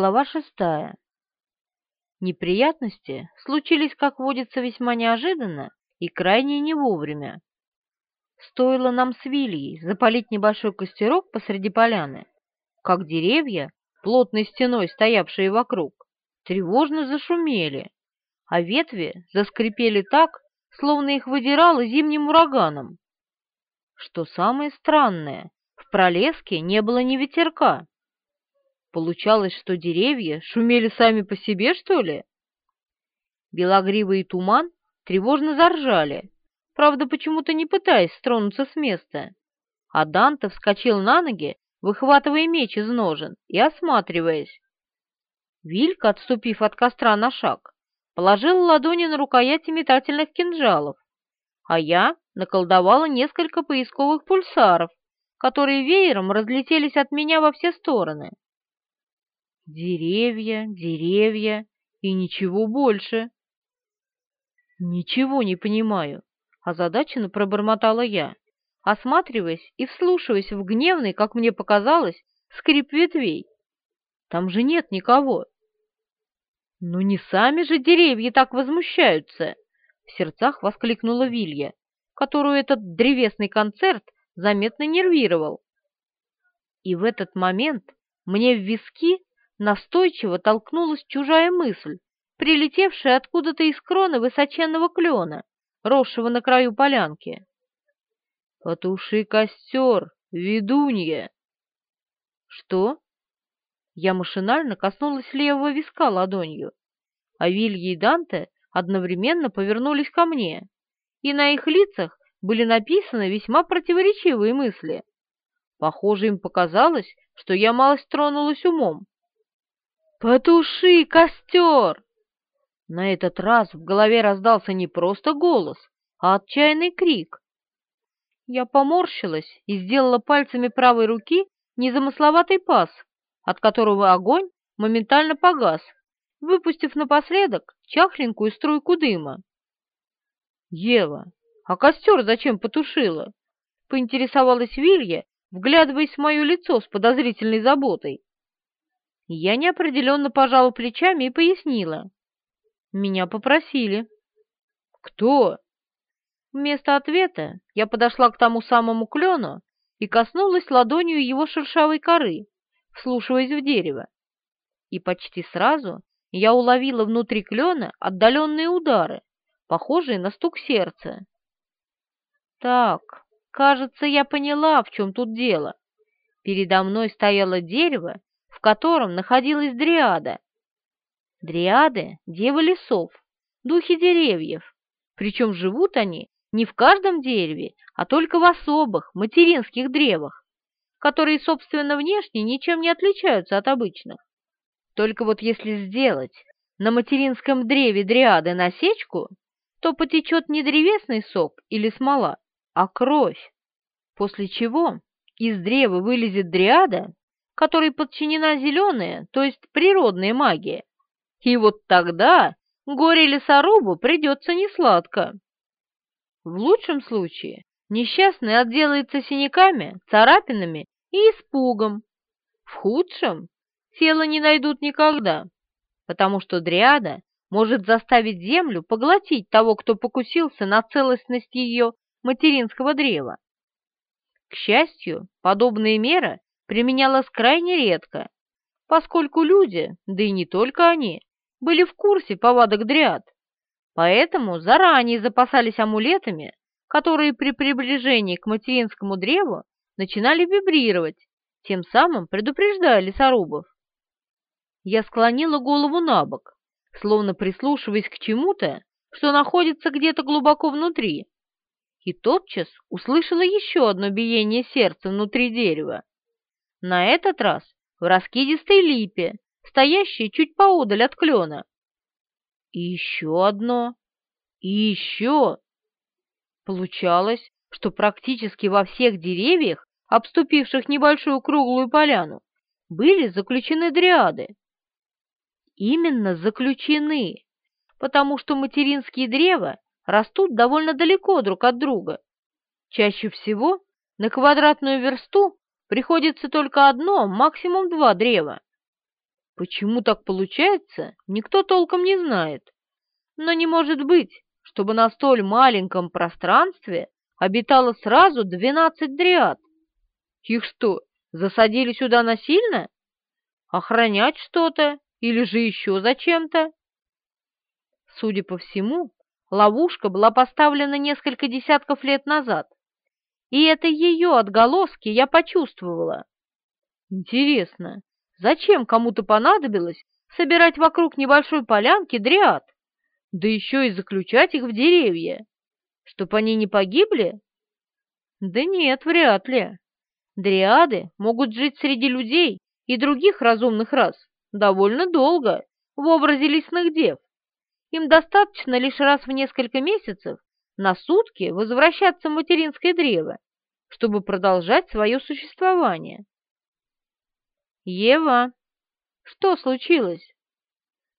Глава шестая. Неприятности случились, как водится, весьма неожиданно и крайне не вовремя. Стоило нам с Вильей запалить небольшой костерок посреди поляны, как деревья, плотной стеной стоявшие вокруг, тревожно зашумели, а ветви заскрипели так, словно их выдирало зимним ураганом. Что самое странное, в пролеске не было ни ветерка. Получалось, что деревья шумели сами по себе, что ли? Белогривый туман тревожно заржали, правда, почему-то не пытаясь стронуться с места. А Данте вскочил на ноги, выхватывая меч из ножен и осматриваясь. Вилька, отступив от костра на шаг, положила ладони на рукояти метательных кинжалов, а я наколдовала несколько поисковых пульсаров, которые веером разлетелись от меня во все стороны. Деревья, деревья и ничего больше. Ничего не понимаю, озадаченно пробормотала я, осматриваясь и вслушиваясь в гневный, как мне показалось, скрип ветвей. Там же нет никого. Ну не сами же деревья так возмущаются, в сердцах воскликнула Вилья, которую этот древесный концерт заметно нервировал. И в этот момент мне в виски настойчиво толкнулась чужая мысль, прилетевшая откуда-то из кроны высоченного клена, росшего на краю полянки. «Потуши костер, ведунья!» «Что?» Я машинально коснулась левого виска ладонью, а Вилья и Данте одновременно повернулись ко мне, и на их лицах были написаны весьма противоречивые мысли. Похоже, им показалось, что я малость тронулась умом, «Потуши костер!» На этот раз в голове раздался не просто голос, а отчаянный крик. Я поморщилась и сделала пальцами правой руки незамысловатый пас, от которого огонь моментально погас, выпустив напоследок чахленькую струйку дыма. «Ева, а костер зачем потушила?» — поинтересовалась Вилья, вглядываясь в мое лицо с подозрительной заботой. Я неопределенно пожала плечами и пояснила. Меня попросили. Кто? Вместо ответа я подошла к тому самому клену и коснулась ладонью его шершавой коры, вслушиваясь в дерево. И почти сразу я уловила внутри клена отдаленные удары, похожие на стук сердца. Так, кажется, я поняла, в чем тут дело. Передо мной стояло дерево в котором находилась дриада. Дриады — девы лесов, духи деревьев, причем живут они не в каждом дереве, а только в особых материнских древах, которые, собственно, внешне ничем не отличаются от обычных. Только вот если сделать на материнском древе дриады насечку, то потечет не древесный сок или смола, а кровь, после чего из древа вылезет дриада которой подчинена зеленая, то есть природная магия. И вот тогда горе лесорубу придется несладко. В лучшем случае несчастный отделается синяками, царапинами и испугом. В худшем тело не найдут никогда, потому что дриада может заставить землю поглотить того, кто покусился на целостность ее материнского древа. К счастью, подобные меры применялась крайне редко, поскольку люди, да и не только они, были в курсе повадок дриад, поэтому заранее запасались амулетами, которые при приближении к материнскому древу начинали вибрировать, тем самым предупреждая лесорубов. Я склонила голову на бок, словно прислушиваясь к чему-то, что находится где-то глубоко внутри, и тотчас услышала еще одно биение сердца внутри дерева. На этот раз в раскидистой липе, стоящей чуть поодаль от клена. И еще одно. И еще. Получалось, что практически во всех деревьях, обступивших небольшую круглую поляну, были заключены дриады. Именно заключены, потому что материнские древа растут довольно далеко друг от друга. Чаще всего на квадратную версту приходится только одно, максимум два древа. Почему так получается, никто толком не знает. Но не может быть, чтобы на столь маленьком пространстве обитало сразу двенадцать дриад. Их что, засадили сюда насильно? Охранять что-то или же еще зачем-то? Судя по всему, ловушка была поставлена несколько десятков лет назад, и это ее отголоски я почувствовала. Интересно, зачем кому-то понадобилось собирать вокруг небольшой полянки дриад, да еще и заключать их в деревья? Чтоб они не погибли? Да нет, вряд ли. Дриады могут жить среди людей и других разумных рас довольно долго в образе лесных дев. Им достаточно лишь раз в несколько месяцев на сутки возвращаться в материнское древо, чтобы продолжать свое существование. «Ева, что случилось?»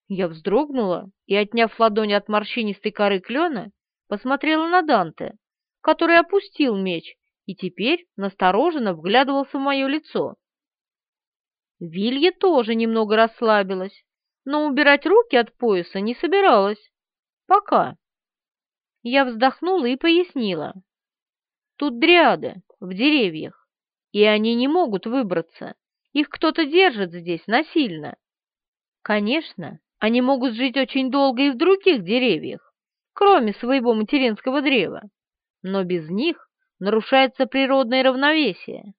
Я вздрогнула и, отняв ладонь от морщинистой коры клена, посмотрела на Данте, который опустил меч и теперь настороженно вглядывался в мое лицо. Вилья тоже немного расслабилась, но убирать руки от пояса не собиралась. Пока. Я вздохнула и пояснила. Тут дриады в деревьях, и они не могут выбраться. Их кто-то держит здесь насильно. Конечно, они могут жить очень долго и в других деревьях, кроме своего материнского древа, но без них нарушается природное равновесие.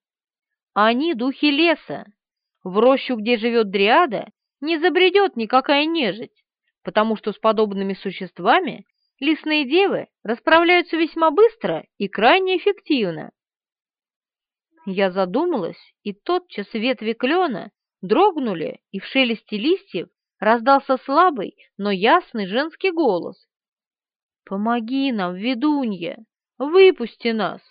Они духи леса, в рощу, где живет дриада, не забредет никакая нежить, потому что с подобными существами лесные девы расправляются весьма быстро и крайне эффективно. Я задумалась, и тотчас ветви клена дрогнули, и в шелесте листьев раздался слабый, но ясный женский голос. «Помоги нам, ведунья! Выпусти нас!»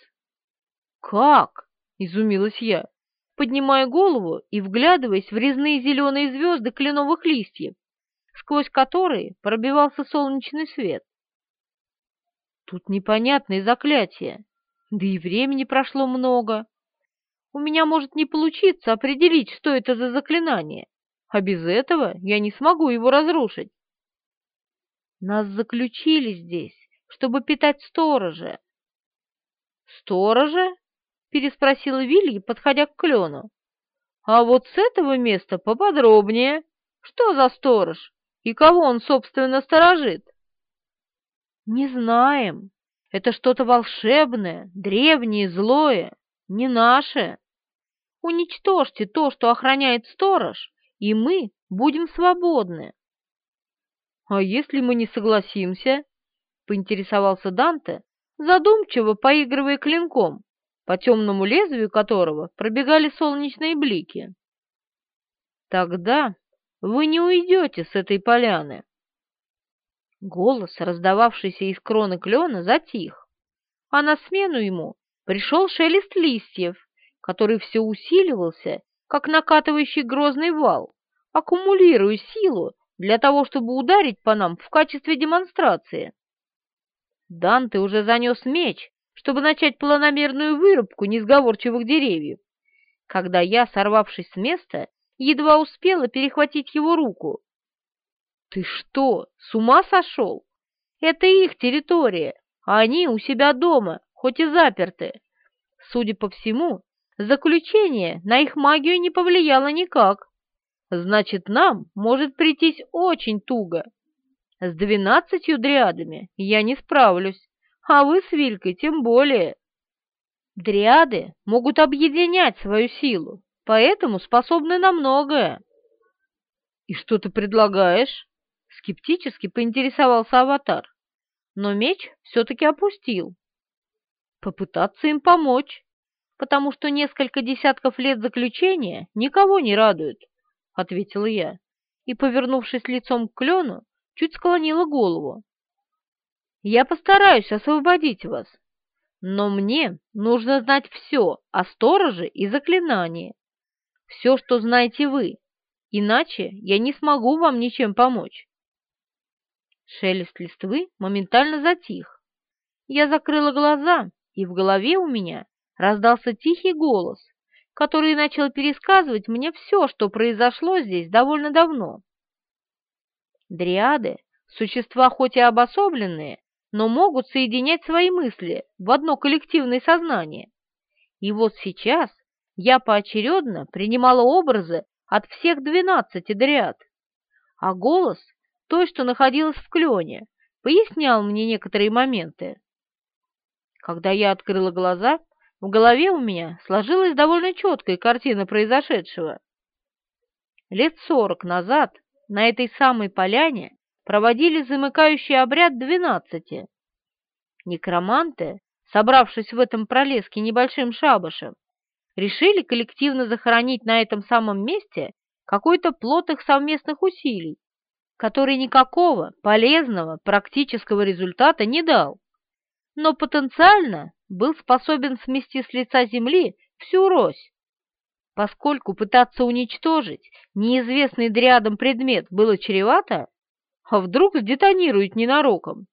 «Как?» — изумилась я поднимая голову и вглядываясь в резные зеленые звезды кленовых листьев, сквозь которые пробивался солнечный свет. Тут непонятные заклятия, да и времени прошло много. У меня может не получиться определить, что это за заклинание, а без этого я не смогу его разрушить. Нас заключили здесь, чтобы питать сторожа. Сторожа? переспросила Вилья, подходя к клену. «А вот с этого места поподробнее. Что за сторож? И кого он, собственно, сторожит?» «Не знаем. Это что-то волшебное, древнее, злое, не наше. Уничтожьте то, что охраняет сторож, и мы будем свободны». «А если мы не согласимся?» — поинтересовался Данте, задумчиво поигрывая клинком по темному лезвию которого пробегали солнечные блики. «Тогда вы не уйдете с этой поляны». Голос, раздававшийся из кроны клена, затих, а на смену ему пришел шелест листьев, который все усиливался, как накатывающий грозный вал, аккумулируя силу для того, чтобы ударить по нам в качестве демонстрации. Данте уже занес меч, чтобы начать планомерную вырубку несговорчивых деревьев, когда я, сорвавшись с места, едва успела перехватить его руку. «Ты что, с ума сошел? Это их территория, а они у себя дома, хоть и заперты. Судя по всему, заключение на их магию не повлияло никак. Значит, нам может прийтись очень туго. С двенадцатью дриадами я не справлюсь а вы с Вилькой тем более. Дриады могут объединять свою силу, поэтому способны на многое. «И что ты предлагаешь?» — скептически поинтересовался аватар, но меч все-таки опустил. «Попытаться им помочь, потому что несколько десятков лет заключения никого не радуют», — ответила я, и, повернувшись лицом к клену, чуть склонила голову. Я постараюсь освободить вас, но мне нужно знать все о стороже и заклинании. Все, что знаете вы, иначе я не смогу вам ничем помочь. Шелест листвы моментально затих. Я закрыла глаза, и в голове у меня раздался тихий голос, который начал пересказывать мне все, что произошло здесь довольно давно. Дриады – существа хоть и обособленные, но могут соединять свои мысли в одно коллективное сознание. И вот сейчас я поочередно принимала образы от всех двенадцати дриад, а голос, той, что находилась в клене, пояснял мне некоторые моменты. Когда я открыла глаза, в голове у меня сложилась довольно четкая картина произошедшего. Лет сорок назад на этой самой поляне проводили замыкающий обряд двенадцати. Некроманты, собравшись в этом пролеске небольшим шабашем, решили коллективно захоронить на этом самом месте какой-то плод их совместных усилий, который никакого полезного практического результата не дал, но потенциально был способен смести с лица земли всю рось. Поскольку пытаться уничтожить неизвестный дриадом предмет было чревато, а вдруг сдетонирует ненароком,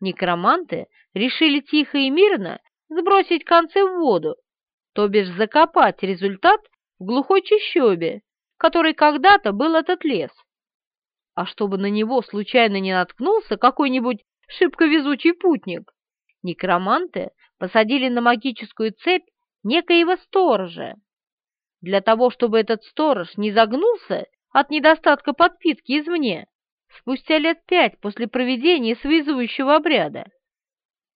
некроманты решили тихо и мирно сбросить концы в воду, то бишь закопать результат в глухой чащобе, который когда-то был этот лес. А чтобы на него случайно не наткнулся какой-нибудь шибко везучий путник, некроманты посадили на магическую цепь некоего сторожа. Для того, чтобы этот сторож не загнулся от недостатка подпитки извне, спустя лет пять после проведения связывающего обряда.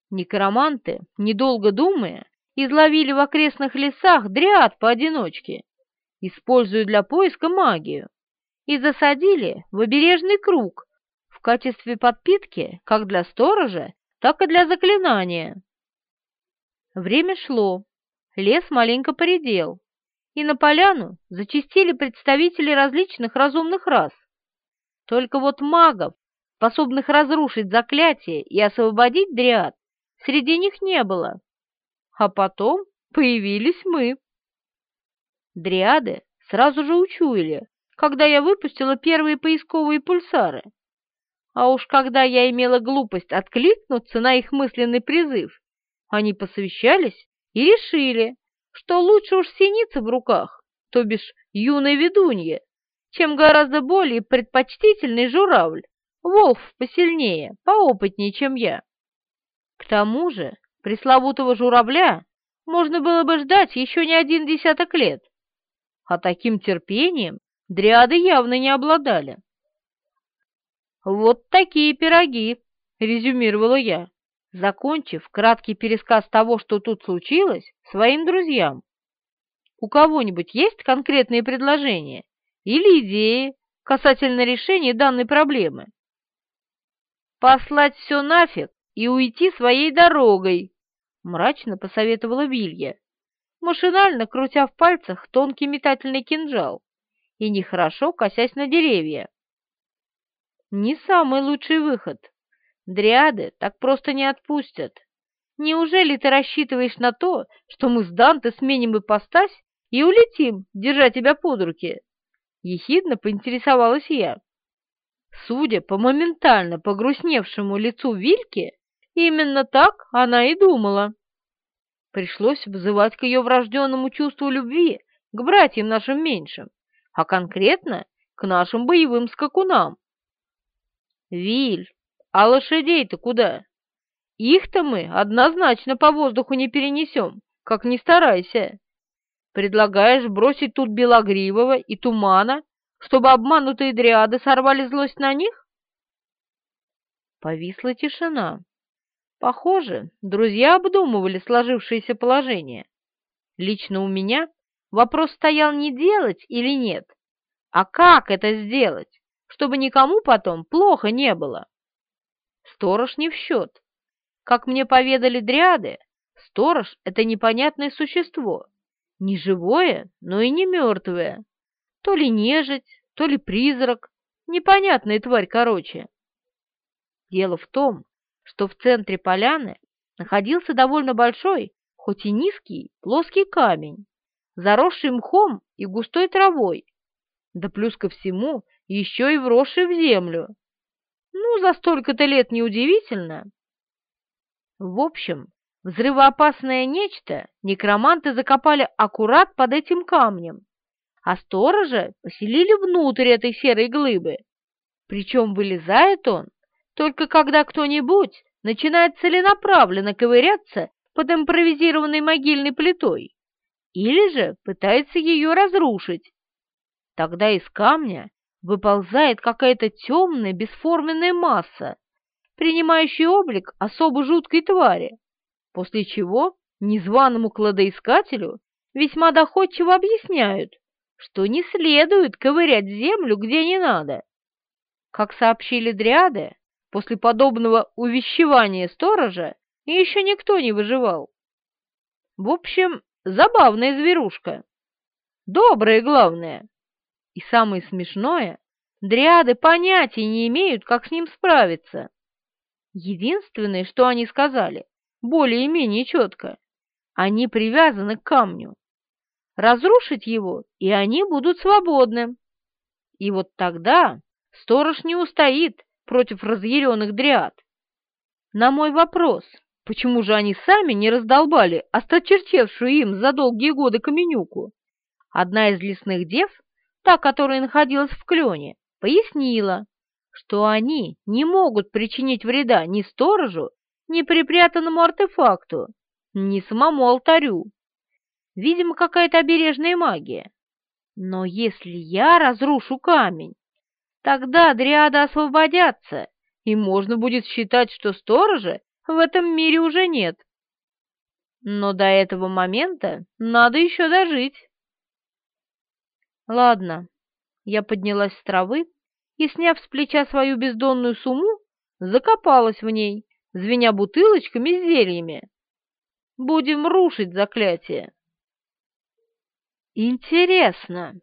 Некроманты, недолго думая, изловили в окрестных лесах дриад поодиночке, используя для поиска магию, и засадили в обережный круг в качестве подпитки как для сторожа, так и для заклинания. Время шло, лес маленько поредел, и на поляну зачастили представители различных разумных рас. Только вот магов, способных разрушить заклятие и освободить дриад, среди них не было. А потом появились мы. Дриады сразу же учуяли, когда я выпустила первые поисковые пульсары. А уж когда я имела глупость откликнуться на их мысленный призыв, они посовещались и решили, что лучше уж синица в руках, то бишь юной ведунье, чем гораздо более предпочтительный журавль, волк посильнее, поопытнее, чем я. К тому же пресловутого журавля можно было бы ждать еще не один десяток лет, а таким терпением дриады явно не обладали. «Вот такие пироги», — резюмировала я закончив краткий пересказ того, что тут случилось, своим друзьям. У кого-нибудь есть конкретные предложения или идеи касательно решения данной проблемы? «Послать все нафиг и уйти своей дорогой», — мрачно посоветовала Вилья, машинально крутя в пальцах тонкий метательный кинжал и нехорошо косясь на деревья. Не самый лучший выход. Дриады так просто не отпустят. Неужели ты рассчитываешь на то, что мы с Данте сменим ипостась и улетим, держа тебя под руки?» Ехидно поинтересовалась я. Судя по моментально погрустневшему лицу Вильки, именно так она и думала. Пришлось вызывать к ее врожденному чувству любви к братьям нашим меньшим, а конкретно к нашим боевым скакунам. «Виль, а лошадей-то куда? Их-то мы однозначно по воздуху не перенесем, как ни старайся. Предлагаешь бросить тут Белогривого и Тумана, чтобы обманутые дриады сорвали злость на них? Повисла тишина. Похоже, друзья обдумывали сложившееся положение. Лично у меня вопрос стоял не делать или нет, а как это сделать, чтобы никому потом плохо не было. Сторож не в счет. Как мне поведали дриады, сторож — это непонятное существо, не живое, но и не мертвое. То ли нежить, то ли призрак, непонятная тварь короче. Дело в том, что в центре поляны находился довольно большой, хоть и низкий, плоский камень, заросший мхом и густой травой, да плюс ко всему еще и вросший в землю. Ну, за столько-то лет неудивительно. В общем, Взрывоопасное нечто некроманты закопали аккурат под этим камнем, а сторожа поселили внутрь этой серой глыбы. Причем вылезает он только когда кто-нибудь начинает целенаправленно ковыряться под импровизированной могильной плитой или же пытается ее разрушить. Тогда из камня выползает какая-то темная бесформенная масса, принимающая облик особо жуткой твари, после чего незваному кладоискателю весьма доходчиво объясняют, что не следует ковырять землю где не надо. Как сообщили дриады, после подобного увещевания сторожа еще никто не выживал. В общем, забавная зверушка. Добрая, главное. И самое смешное, дриады понятия не имеют, как с ним справиться. Единственное, что они сказали, более-менее четко, они привязаны к камню. Разрушить его, и они будут свободны. И вот тогда сторож не устоит против разъяренных дриад. На мой вопрос, почему же они сами не раздолбали осточерчевшую им за долгие годы каменюку, одна из лесных дев та, которая находилась в клене, пояснила, что они не могут причинить вреда ни сторожу, ни припрятанному артефакту, ни самому алтарю. Видимо, какая-то обережная магия. Но если я разрушу камень, тогда дриады освободятся, и можно будет считать, что сторожа в этом мире уже нет. Но до этого момента надо еще дожить. Ладно, я поднялась с травы и, сняв с плеча свою бездонную сумму, закопалась в ней, звеня бутылочками с зельями. Будем рушить заклятие. Интересно,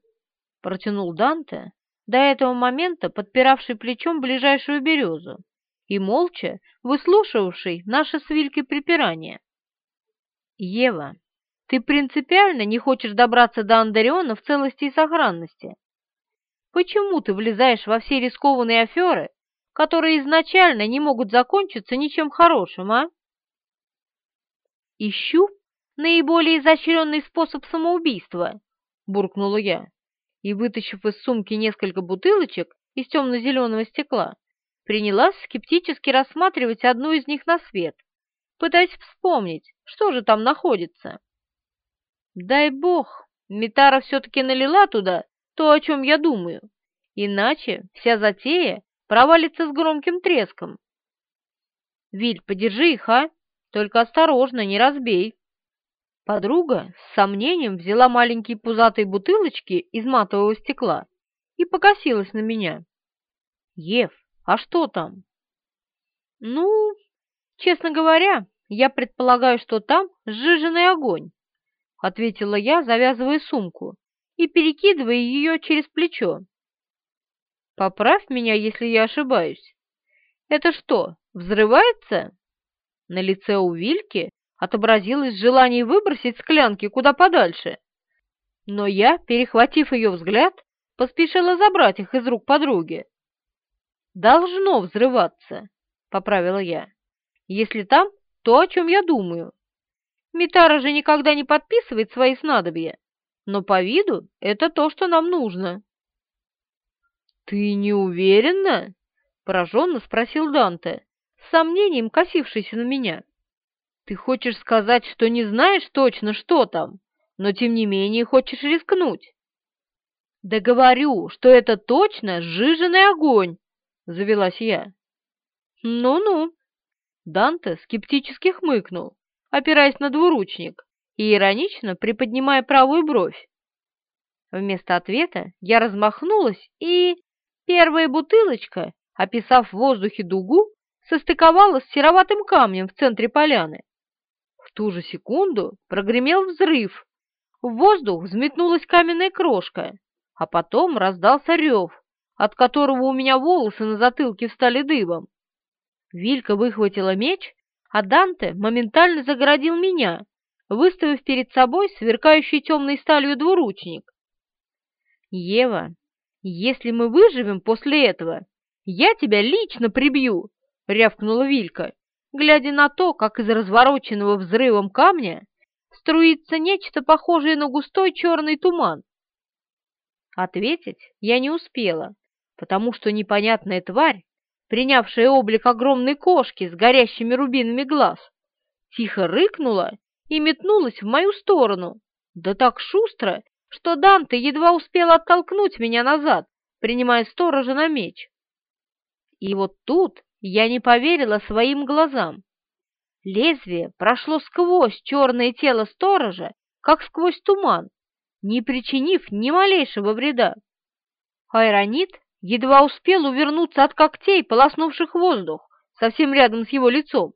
протянул Данте, до этого момента подпиравший плечом ближайшую березу и молча выслушивавший наше с Вилькой припирание. Ева, ты принципиально не хочешь добраться до Андариона в целости и сохранности. Почему ты влезаешь во все рискованные аферы, которые изначально не могут закончиться ничем хорошим, а? Ищу наиболее изощренный способ самоубийства, буркнула я, и, вытащив из сумки несколько бутылочек из темно-зеленого стекла, принялась скептически рассматривать одну из них на свет, пытаясь вспомнить, что же там находится. Дай бог, Митара все-таки налила туда то, о чем я думаю, иначе вся затея провалится с громким треском. Виль, подержи их, а? Только осторожно, не разбей. Подруга с сомнением взяла маленькие пузатые бутылочки из матового стекла и покосилась на меня. Ев, а что там? Ну, честно говоря, я предполагаю, что там сжиженный огонь. — ответила я, завязывая сумку и перекидывая ее через плечо. «Поправь меня, если я ошибаюсь. Это что, взрывается?» На лице у Вильки отобразилось желание выбросить склянки куда подальше. Но я, перехватив ее взгляд, поспешила забрать их из рук подруги. «Должно взрываться», — поправила я, — «если там то, о чем я думаю». Митара же никогда не подписывает свои снадобья, но по виду это то, что нам нужно». «Ты не уверена?» — пораженно спросил Данте, с сомнением косившийся на меня. «Ты хочешь сказать, что не знаешь точно, что там, но тем не менее хочешь рискнуть?» «Да говорю, что это точно сжиженный огонь!» — завелась я. «Ну-ну!» Данте скептически хмыкнул опираясь на двуручник и иронично приподнимая правую бровь. Вместо ответа я размахнулась и... Первая бутылочка, описав в воздухе дугу, состыковалась с сероватым камнем в центре поляны. В ту же секунду прогремел взрыв. В воздух взметнулась каменная крошка, а потом раздался рев, от которого у меня волосы на затылке встали дыбом. Вилька выхватила меч а Данте моментально загородил меня, выставив перед собой сверкающий темной сталью двуручник. «Ева, если мы выживем после этого, я тебя лично прибью!» — рявкнула Вилька глядя на то, как из развороченного взрывом камня струится нечто похожее на густой черный туман. Ответить я не успела, потому что непонятная тварь, принявшая облик огромной кошки с горящими рубинами глаз, тихо рыкнула и метнулась в мою сторону, да так шустро, что Данте едва успел оттолкнуть меня назад, принимая сторожа на меч. И вот тут я не поверила своим глазам. Лезвие прошло сквозь черное тело сторожа, как сквозь туман, не причинив ни малейшего вреда. Айронит едва успел увернуться от когтей, полоснувших воздух, совсем рядом с его лицом,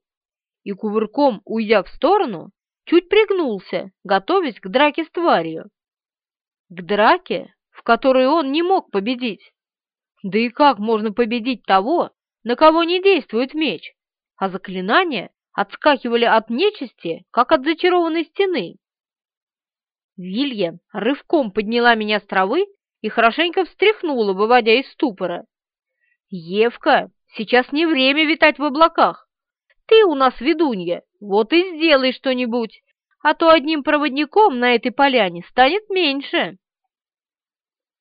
и кувырком, уйдя в сторону, чуть пригнулся, готовясь к драке с тварью. К драке, в которой он не мог победить. Да и как можно победить того, на кого не действует меч, а заклинания отскакивали от нечисти, как от зачарованной стены? Вилья рывком подняла меня с травы и хорошенько встряхнула, выводя из ступора. «Евка, сейчас не время витать в облаках. Ты у нас ведунья, вот и сделай что-нибудь, а то одним проводником на этой поляне станет меньше».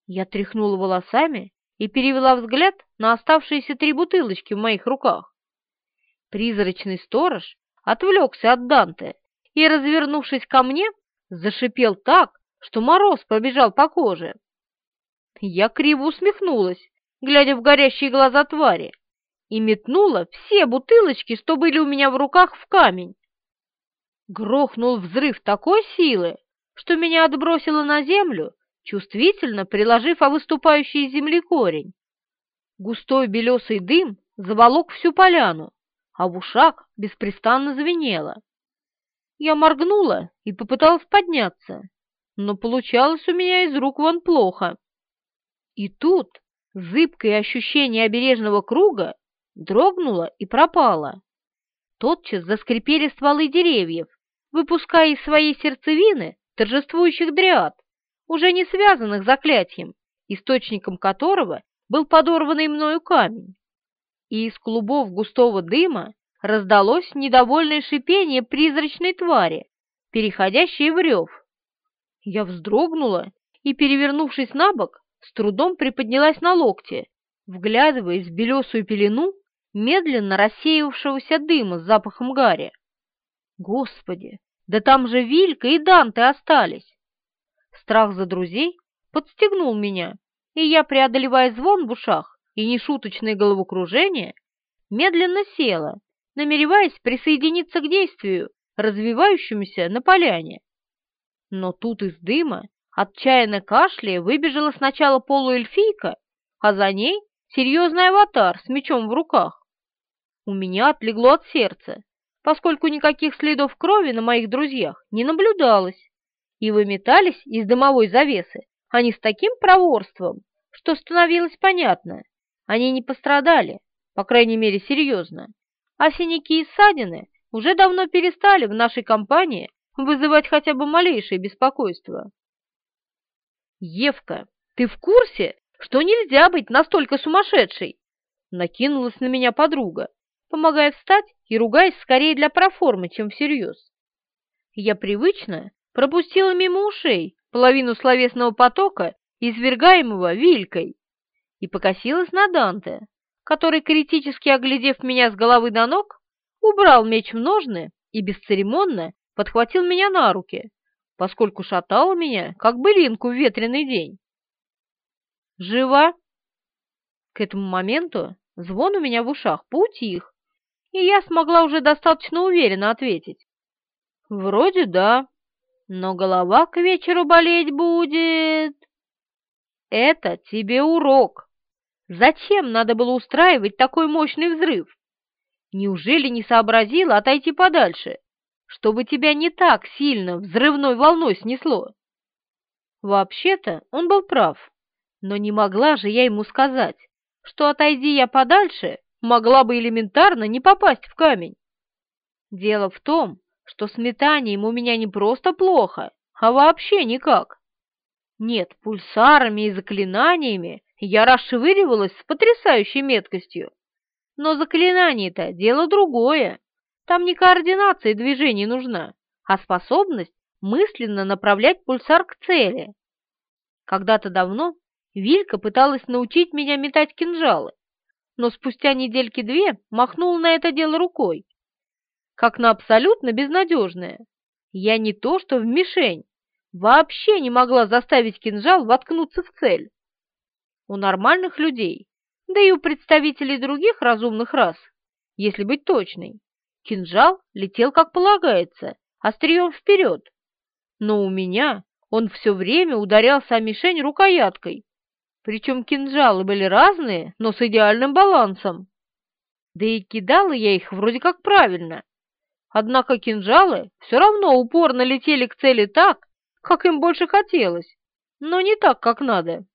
Я тряхнула волосами и перевела взгляд на оставшиеся три бутылочки в моих руках. Призрачный сторож отвлекся от Данте и, развернувшись ко мне, зашипел так, что мороз пробежал по коже. Я криво усмехнулась, глядя в горящие глаза твари, и метнула все бутылочки, что были у меня в руках, в камень. Грохнул взрыв такой силы, что меня отбросило на землю, чувствительно приложив о выступающий из земли корень. Густой белесый дым заволок всю поляну, а в ушах беспрестанно звенело. Я моргнула и попыталась подняться, но получалось у меня из рук вон плохо. И тут зыбкое ощущение обережного круга дрогнуло и пропало. Тотчас заскрипели стволы деревьев, выпуская из своей сердцевины торжествующих дриад, уже не связанных заклятием, источником которого был подорванный мною камень. И из клубов густого дыма раздалось недовольное шипение призрачной твари, переходящее в рев. Я вздрогнула и, перевернувшись на бок, с трудом приподнялась на локте, вглядываясь в белесую пелену медленно рассеявшегося дыма с запахом гари. Господи, да там же Вилька и Данте остались! Страх за друзей подстегнул меня, и я, преодолевая звон в ушах и нешуточное головокружение, медленно села, намереваясь присоединиться к действию, развивающемуся на поляне. Но тут из дыма, отчаянно кашляя, выбежала сначала полуэльфийка, а за ней серьезный аватар с мечом в руках. У меня отлегло от сердца, поскольку никаких следов крови на моих друзьях не наблюдалось, и выметались из дымовой завесы они с таким проворством, что становилось понятно, они не пострадали, по крайней мере серьезно, а синяки и ссадины уже давно перестали в нашей компании вызывать хотя бы малейшее беспокойство. «Евка, ты в курсе, что нельзя быть настолько сумасшедшей?» Накинулась на меня подруга, помогая встать и ругаясь скорее для проформы, чем всерьез. Я привычно пропустила мимо ушей половину словесного потока, извергаемого Вилькой, и покосилась на Данте, который, критически оглядев меня с головы до ног, убрал меч в ножны и бесцеремонно подхватил меня на руки, поскольку шатал меня, как былинку в ветреный день. «Жива?» К этому моменту звон у меня в ушах поутих, и я смогла уже достаточно уверенно ответить. «Вроде да, но голова к вечеру болеть будет...» «Это тебе урок!» Зачем надо было устраивать такой мощный взрыв? Неужели не сообразила отойти подальше, чтобы тебя не так сильно взрывной волной снесло? Вообще-то он был прав, но не могла же я ему сказать, что, отойди я подальше, могла бы элементарно не попасть в камень. Дело в том, что с метанием у меня не просто плохо, а вообще никак. Нет, пульсарами и заклинаниями я расшвыривалась с потрясающей меткостью. Но заклинание-то дело другое, Там не координация движений нужна, а способность мысленно направлять пульсар к цели. Когда-то давно Вилька пыталась научить меня метать кинжалы, но спустя недельки-две махнула на это дело рукой. Как на абсолютно безнадежное. Я не то что в мишень, вообще не могла заставить кинжал воткнуться в цель. У нормальных людей, да и у представителей других разумных рас, если быть точной, кинжал летел как полагается, острием вперед. Но у меня он все время ударялся о мишень рукояткой, причем кинжалы были разные, но с идеальным балансом. Да и кидала я их вроде как правильно. Однако кинжалы все равно упорно летели к цели так, как им больше хотелось, но не так, как надо.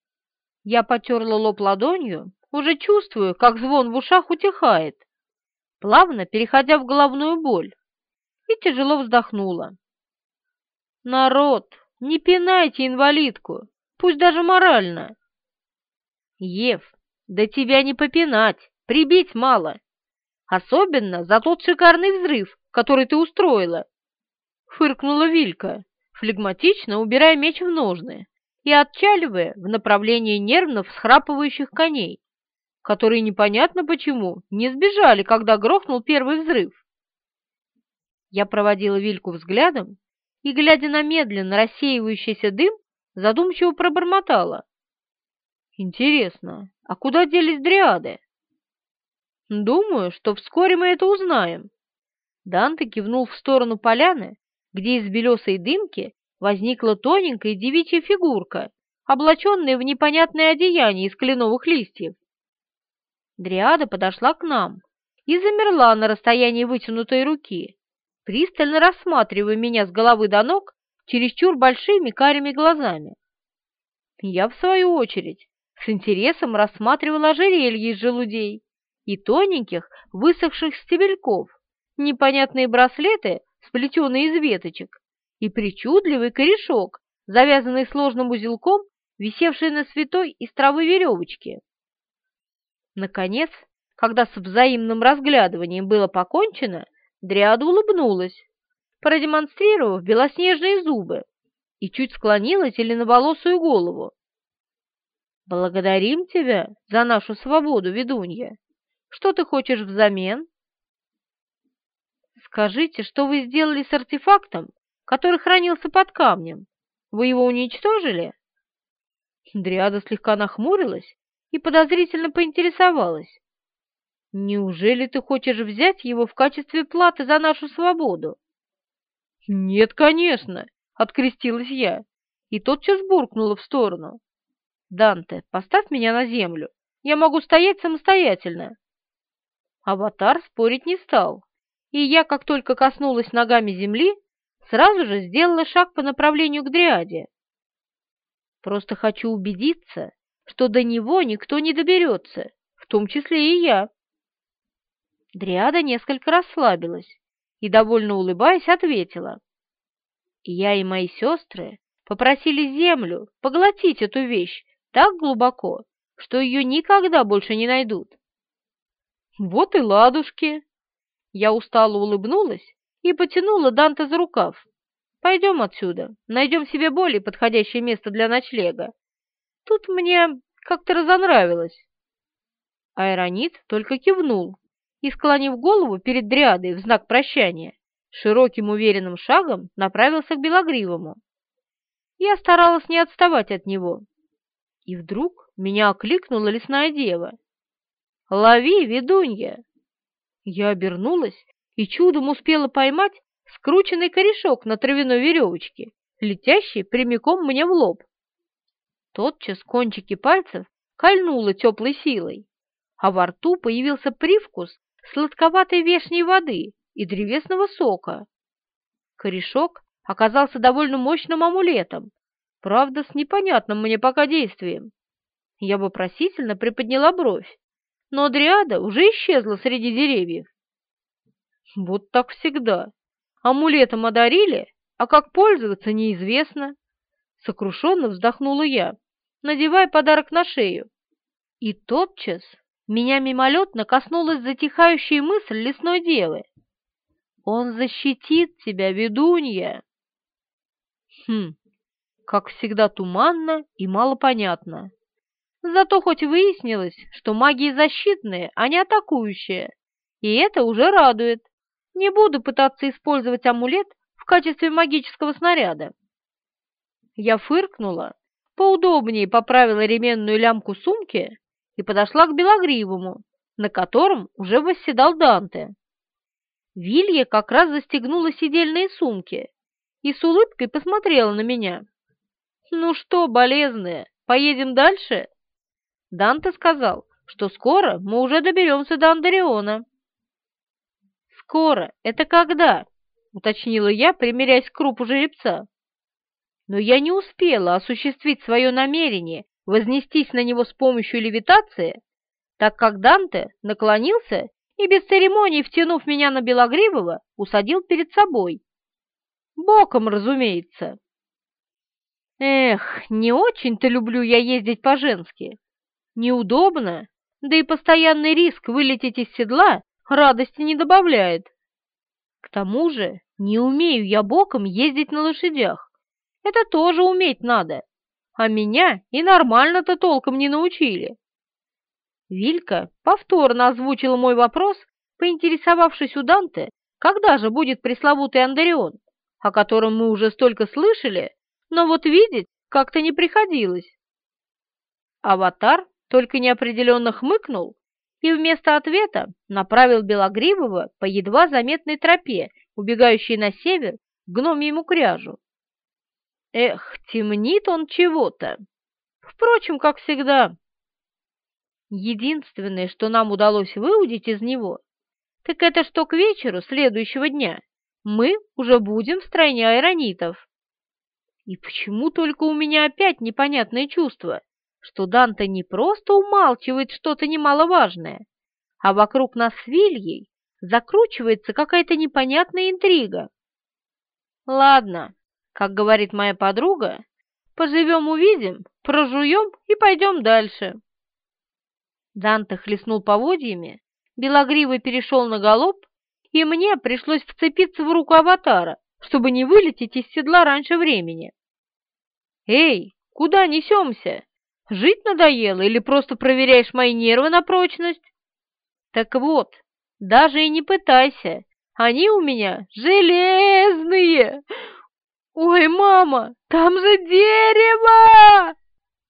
Я потерла лоб ладонью, уже чувствую, как звон в ушах утихает, плавно переходя в головную боль, и тяжело вздохнула. «Народ, не пинайте инвалидку, пусть даже морально!» Ев, да тебя не попинать, прибить мало. Особенно за тот шикарный взрыв, который ты устроила. Фыркнула Вилька, флегматично убирая меч в ножны и отчаливая в направлении нервно всхрапывающих коней, которые непонятно почему не сбежали, когда грохнул первый взрыв. Я проводила Вильку взглядом и, глядя на медленно рассеивающийся дым, задумчиво пробормотала. Интересно, а куда делись дриады? Думаю, что вскоре мы это узнаем. Данте кивнул в сторону поляны, где из белесой дымки возникла тоненькая девичья фигурка, облаченная в непонятное одеяние из кленовых листьев. Дриада подошла к нам и замерла на расстоянии вытянутой руки, пристально рассматривая меня с головы до ног чересчур большими карими глазами. Я, в свою очередь, с интересом рассматривал ожерелье из желудей и тоненьких высохших стебельков, непонятные браслеты, сплетенные из веточек, и причудливый корешок, завязанный сложным узелком, висевший на святой из травы веревочки. Наконец, когда с взаимным разглядыванием было покончено, Дриада улыбнулась, продемонстрировав белоснежные зубы, и чуть склонила теленоволосую голову. «Благодарим тебя за нашу свободу, ведунья. Что ты хочешь взамен?» «Скажите, что вы сделали с артефактом, который хранился под камнем? Вы его уничтожили?» Дриада слегка нахмурилась и подозрительно поинтересовалась. «Неужели ты хочешь взять его в качестве платы за нашу свободу?» «Нет, конечно!» — открестилась я, и тотчас буркнула в сторону. «Данте, поставь меня на землю. Я могу стоять самостоятельно». Аватар спорить не стал, и я, как только коснулась ногами земли, сразу же сделала шаг по направлению к Дриаде. Просто хочу убедиться, что до него никто не доберется, в том числе и я. Дриада несколько расслабилась и, довольно улыбаясь, ответила. Я и мои сестры попросили землю поглотить эту вещь так глубоко, что ее никогда больше не найдут. Вот и ладушки. Я устало улыбнулась и потянула Данте за рукав. Пойдем отсюда, найдем себе более подходящее место для ночлега. Тут мне как-то разонравилось. Айронит только кивнул и, склонив голову перед Дриадой в знак прощания, широким уверенным шагом направился к Белогривому. Я старалась не отставать от него, и вдруг меня окликнула лесная дева. «Лови, ведунья!» Я обернулась и чудом успела поймать скрученный корешок на травяной веревочке, летящий прямиком мне в лоб. Тотчас кончики пальцев кольнуло теплой силой, а во рту появился привкус сладковатой вешней воды и древесного сока. Корешок оказался довольно мощным амулетом, Правда, с непонятным мне пока действием. Я вопросительно приподняла бровь, но Адриада уже исчезла среди деревьев. Вот так всегда. Амулетом одарили, а как пользоваться неизвестно. Сокрушенно вздохнула я, надевая подарок на шею. И тотчас меня мимолетно коснулась затихающая мысль лесной девы. Он защитит тебя, ведунья. Хм, как всегда туманно и малопонятно. Зато хоть выяснилось, что магии защитные, а не атакующие, и это уже радует. Не буду пытаться использовать амулет в качестве магического снаряда. Я фыркнула, поудобнее поправила ременную лямку сумки и подошла к Белогривому, на котором уже восседал Данте. Вилья как раз застегнула сидельные сумки и с улыбкой посмотрела на меня. «Ну что, болезные, поедем дальше?» Данте сказал, что скоро мы уже доберемся до Андариона. «Скоро? Это когда?» — уточнила я, примеряясь к крупу жеребца. Но я не успела осуществить свое намерение вознестись на него с помощью левитации, так как Данте наклонился и без церемоний, втянув меня на Белогривого, усадил перед собой. Боком, разумеется. Эх, не очень-то люблю я ездить по-женски. Неудобно, да и постоянный риск вылететь из седла радости не добавляет. К тому же не умею я боком ездить на лошадях. Это тоже уметь надо, а меня и нормально-то толком не научили. Вилька повторно озвучила мой вопрос, поинтересовавшись у Данте, когда же будет пресловутый Андарион, о котором мы уже столько слышали, но вот видеть как-то не приходилось. Аватар только неопределенно хмыкнул и вместо ответа направил Белогривого по едва заметной тропе, убегающей на север к гномьему кряжу. Эх, темнит он чего-то. Впрочем, как всегда, Единственное, что нам удалось выудить из него, так это что к вечеру следующего дня мы уже будем в стране айронитов. И почему только у меня опять непонятное чувство, что Данте не просто умалчивает что-то немаловажное, а вокруг нас с Вильей закручивается какая-то непонятная интрига. Ладно, как говорит моя подруга, поживем-увидим, прожуем и пойдем дальше. Данте хлестнул поводьями, Белогривый перешел на галоп, и мне пришлось вцепиться в руку аватара, чтобы не вылететь из седла раньше времени. «Эй, куда несемся? Жить надоело или просто проверяешь мои нервы на прочность?» «Так вот, даже и не пытайся, они у меня железные!» «Ой, мама, там же дерево!»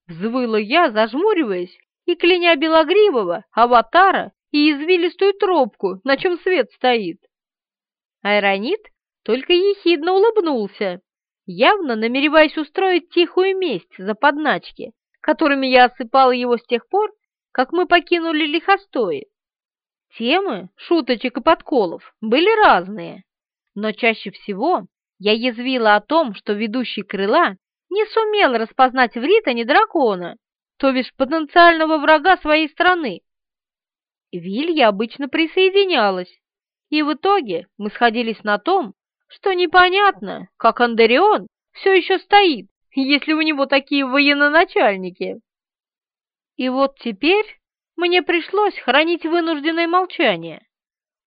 Взвыла я, зажмуриваясь и кляня белогривого, аватара и извилистую тропку, на чем свет стоит. Айронит только ехидно улыбнулся, явно намереваясь устроить тихую месть за подначки, которыми я осыпала его с тех пор, как мы покинули лихостои. Темы, шуточек и подколов были разные, но чаще всего я язвила о том, что ведущий крыла не сумел распознать в Ритане дракона то бишь потенциального врага своей страны. Вилья обычно присоединялась, и в итоге мы сходились на том, что непонятно, как Андерион все еще стоит, если у него такие военноначальники. И вот теперь мне пришлось хранить вынужденное молчание,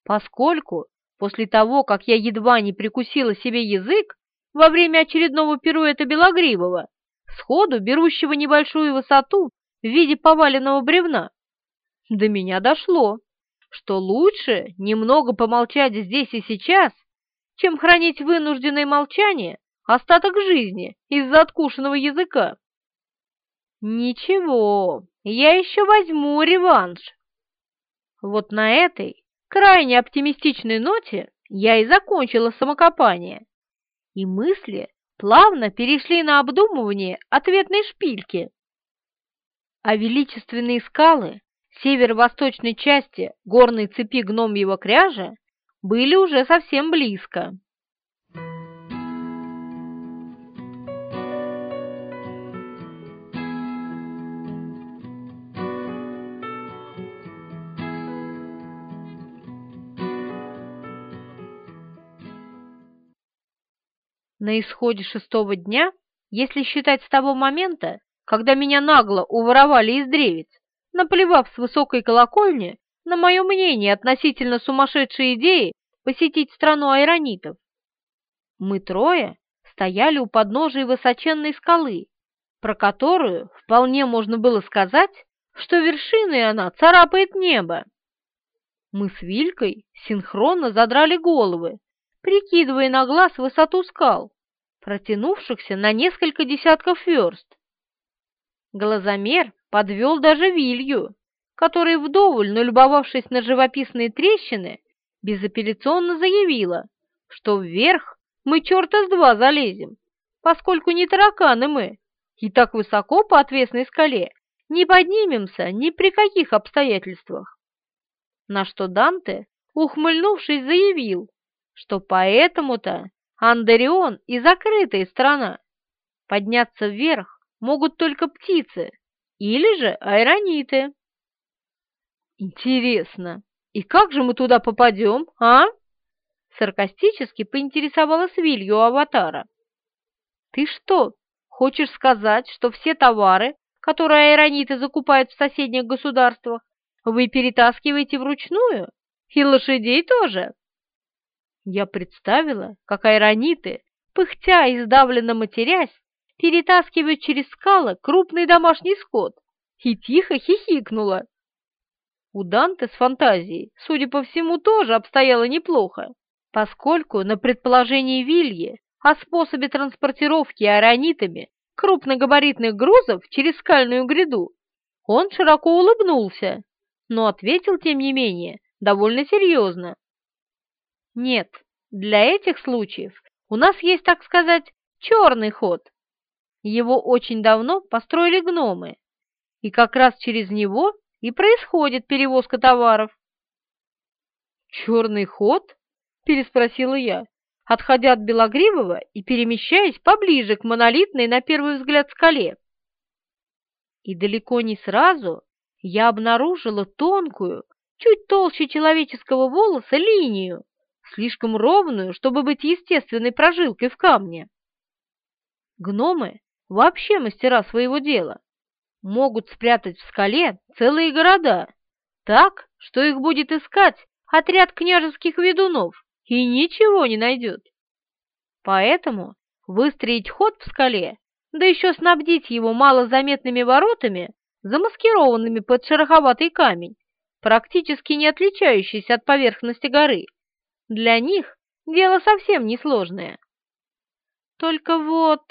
поскольку после того, как я едва не прикусила себе язык во время очередного пируэта Белогривого, сходу берущего небольшую высоту в виде поваленного бревна. До меня дошло, что лучше немного помолчать здесь и сейчас, чем хранить вынужденное молчание остаток жизни из-за откушенного языка. Ничего, я еще возьму реванш. Вот на этой крайне оптимистичной ноте я и закончила самокопание, и мысли плавно перешли на обдумывание ответной шпильки. А величественные скалы северо-восточной части горной цепи гномьего кряжа были уже совсем близко. На исходе шестого дня, если считать с того момента, когда меня нагло уворовали из древец, наплевав с высокой колокольни на мое мнение относительно сумасшедшей идеи посетить страну айронитов. Мы трое стояли у подножия высоченной скалы, про которую вполне можно было сказать, что вершиной она царапает небо. Мы с Вилькой синхронно задрали головы, прикидывая на глаз высоту скал, протянувшихся на несколько десятков верст. Глазомер подвел даже Вилью, которая вдоволь, налюбовавшись на живописные трещины, безапелляционно заявила, что вверх мы черта с два залезем, поскольку не тараканы мы, и так высоко по отвесной скале не поднимемся ни при каких обстоятельствах. На что Данте, ухмыльнувшись, заявил, что поэтому-то Андерион и закрытая страна. Подняться вверх могут только птицы или же айрониты. Интересно, и как же мы туда попадем, а? Саркастически поинтересовалась Вилью аватара. Ты что, хочешь сказать, что все товары, которые айрониты закупают в соседних государствах, вы перетаскиваете вручную? И лошадей тоже? Я представила, как айрониты, пыхтя и сдавленно матерясь, перетаскивают через скалы крупный домашний скот и тихо хихикнула. У Данте с фантазией, судя по всему, тоже обстояло неплохо поскольку на предположении Вильи о способе транспортировки аэронитами крупногабаритных грузов через скальную гряду он широко улыбнулся, но ответил, тем не менее, довольно серьезно. «Нет, для этих случаев у нас есть, так сказать, черный ход. Его очень давно построили гномы, и как раз через него и происходит перевозка товаров». «Черный ход?» — переспросила я, отходя от Белогривого и перемещаясь поближе к монолитной на первый взгляд скале. И далеко не сразу я обнаружила тонкую, чуть толще человеческого волоса линию, слишком ровную, чтобы быть естественной прожилкой в камне. Гномы вообще мастера своего дела. Могут спрятать в скале целые города, так, что их будет искать отряд княжеских ведунов и ничего не найдет. Поэтому выстроить ход в скале, да еще снабдить его малозаметными воротами, замаскированными под шероховатый камень, практически не отличающийся от поверхности горы, для них дело совсем несложное. Только вот...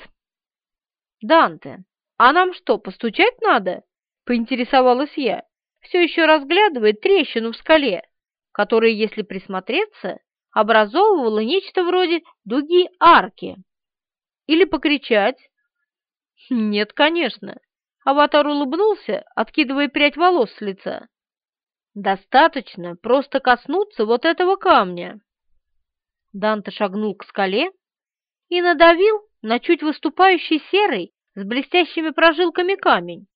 Данте, а нам что, постучать надо? Поинтересовалась я, все еще разглядывая трещину в скале, которая, если присмотреться, образовывала нечто вроде дуги арки. Или покричать? Нет, конечно. Аватар улыбнулся, откидывая прядь волос с лица. Достаточно просто коснуться вот этого камня. Данте шагнул к скале и надавил на чуть выступающий серый с блестящими прожилками камень.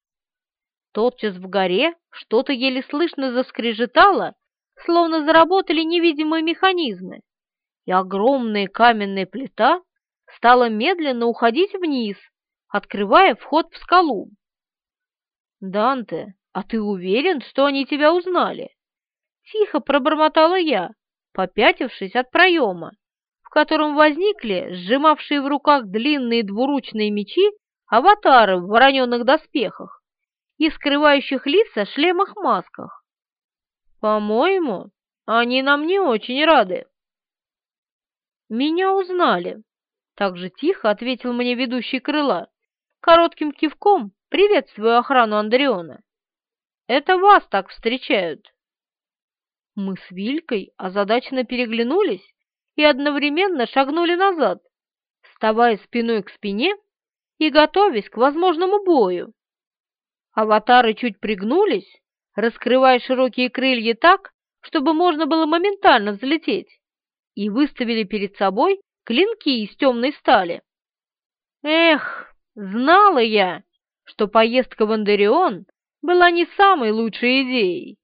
Тотчас в горе что-то еле слышно заскрежетало словно заработали невидимые механизмы, и огромная каменная плита стала медленно уходить вниз, открывая вход в скалу. «Данте, а ты уверен, что они тебя узнали?» Тихо пробормотала я, попятившись от проема, в котором возникли сжимавшие в руках длинные двуручные мечи аватары в вороненных доспехах и скрывающих лица шлемах-масках. По-моему, они нам не очень рады. Меня узнали, так же тихо ответил мне ведущий крыла, коротким кивком приветствую охрану Андреона. Это вас так встречают. Мы с Вилькой озадаченно переглянулись и одновременно шагнули назад, вставая спиной к спине и готовясь к возможному бою. Аватары чуть пригнулись, раскрывая широкие крылья так, чтобы можно было моментально взлететь, и выставили перед собой клинки из темной стали. Эх, знала я, что поездка в Андерион была не самой лучшей идеей.